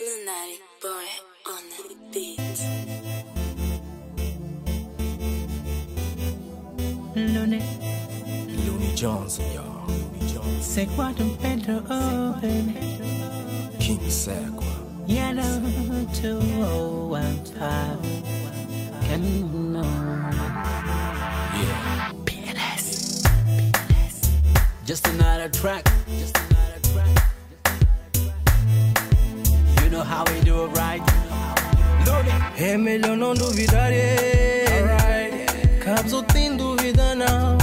Lunatic Boy on the beat. Looney. Looney Johnson, y'all. Sequa de Pedro Open. King Sequa. Yellow to O and you know? Yeah. PLS. Just another track. Just another how we do it, right? É melhor não duvidar, yeah. Caso tem dúvida, não.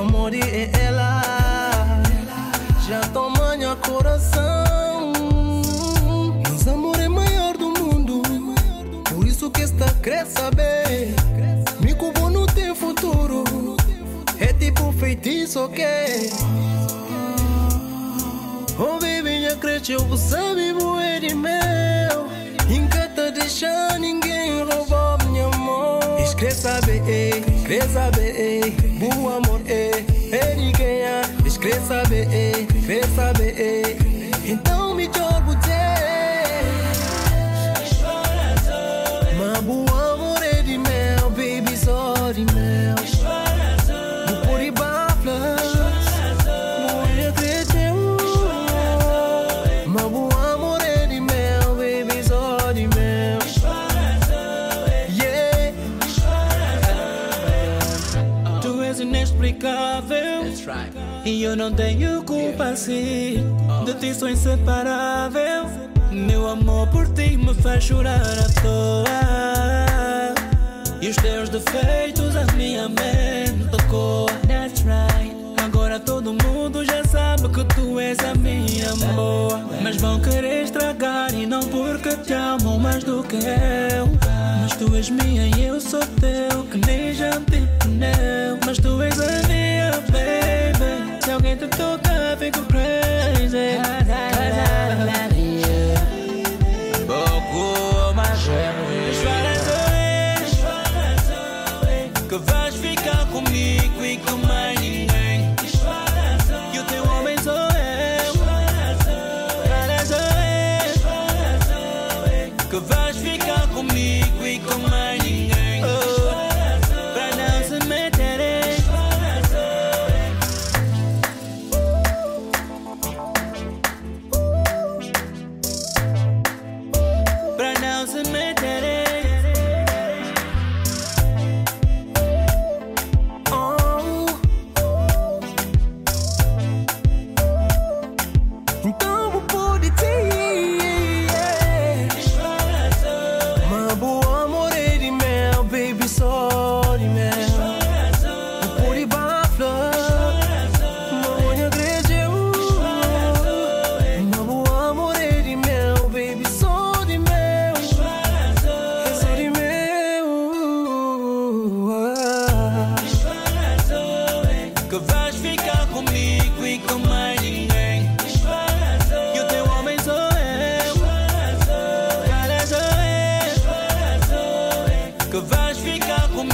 Amor é ela. Já toma minha coração. Nosso amor é maior do mundo. Por isso que está quer saber. Me cubo não tem futuro. É tipo feitiço, ok? Oh, baby, já cresceu, você vivo é de meu. Encanta deixar ninguém roubar minha mão. Escreve saber, ei, quer saber, ei. Bom amor, ei, é de ganhar. Escreve saber, ei, E eu não tenho culpa se de ti sou inseparável. Meu amor por ti me faz chorar à toa. E os teus defeitos a minha mente tocou. That's right. Agora todo mundo já sabe que tu és a minha amor. Mas vão querer estragar e não porque te amam mais do que eu. Mas tu és minha e eu sou teu, que nem já